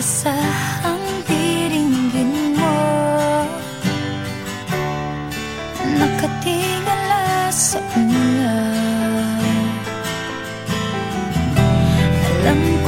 naasahang diringgin mo. Nakatingala sa ulan. Alam